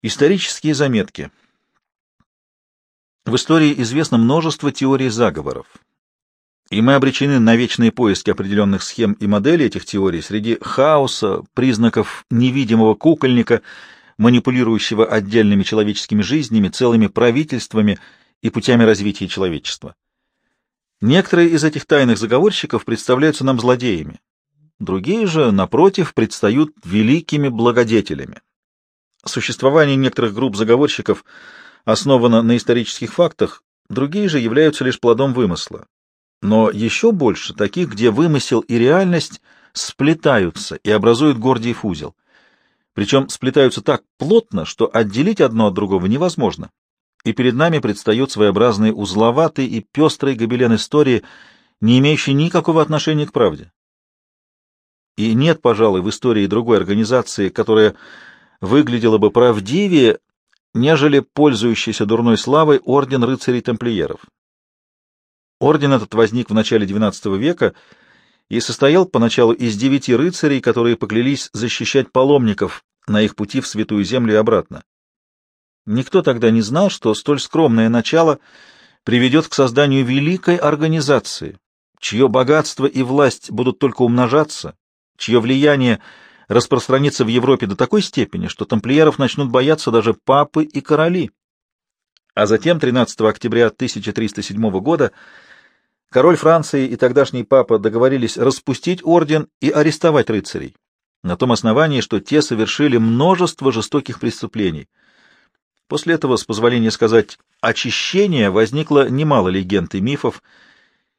Исторические заметки. В истории известно множество теорий заговоров, и мы обречены на вечные поиски определенных схем и моделей этих теорий среди хаоса, признаков невидимого кукольника, манипулирующего отдельными человеческими жизнями, целыми правительствами и путями развития человечества. Некоторые из этих тайных заговорщиков представляются нам злодеями, другие же, напротив, предстают великими благодетелями. Существование некоторых групп заговорщиков основано на исторических фактах, другие же являются лишь плодом вымысла. Но еще больше таких, где вымысел и реальность сплетаются и образуют Гордиев узел. Причем сплетаются так плотно, что отделить одно от другого невозможно. И перед нами предстает своеобразный узловатый и пестрый гобелен истории, не имеющий никакого отношения к правде. И нет, пожалуй, в истории другой организации, которая выглядело бы правдивее, нежели пользующийся дурной славой орден рыцарей-тамплиеров. Орден этот возник в начале XII века и состоял поначалу из девяти рыцарей, которые поклялись защищать паломников на их пути в Святую Землю и обратно. Никто тогда не знал, что столь скромное начало приведет к созданию великой организации, чье богатство и власть будут только умножаться, чье влияние — распространится в Европе до такой степени, что тамплиеров начнут бояться даже папы и короли. А затем, 13 октября 1307 года, король Франции и тогдашний папа договорились распустить орден и арестовать рыцарей, на том основании, что те совершили множество жестоких преступлений. После этого, с позволения сказать, очищения возникло немало легенд и мифов,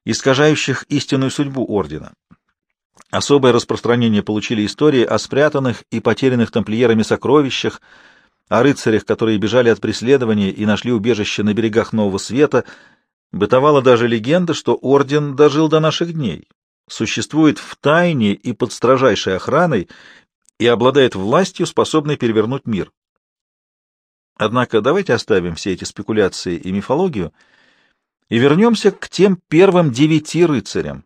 искажающих истинную судьбу ордена. Особое распространение получили истории о спрятанных и потерянных тамплиерами сокровищах, о рыцарях, которые бежали от преследования и нашли убежище на берегах Нового Света. Бытовала даже легенда, что орден дожил до наших дней, существует в тайне и под строжайшей охраной и обладает властью, способной перевернуть мир. Однако давайте оставим все эти спекуляции и мифологию и вернемся к тем первым девяти рыцарям,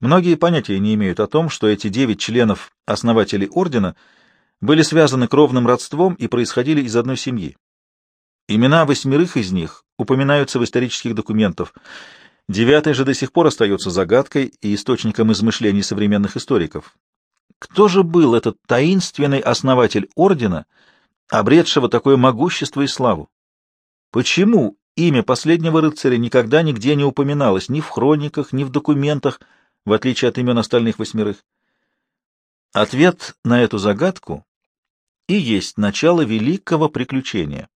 Многие понятия не имеют о том, что эти девять членов основателей ордена были связаны кровным родством и происходили из одной семьи. Имена восьмерых из них упоминаются в исторических документах. Девятый же до сих пор остается загадкой и источником измышлений современных историков. Кто же был этот таинственный основатель ордена, обретшего такое могущество и славу? Почему имя последнего рыцаря никогда нигде не упоминалось ни в хрониках, ни в документах, в отличие от имен остальных восьмерых? Ответ на эту загадку и есть начало великого приключения.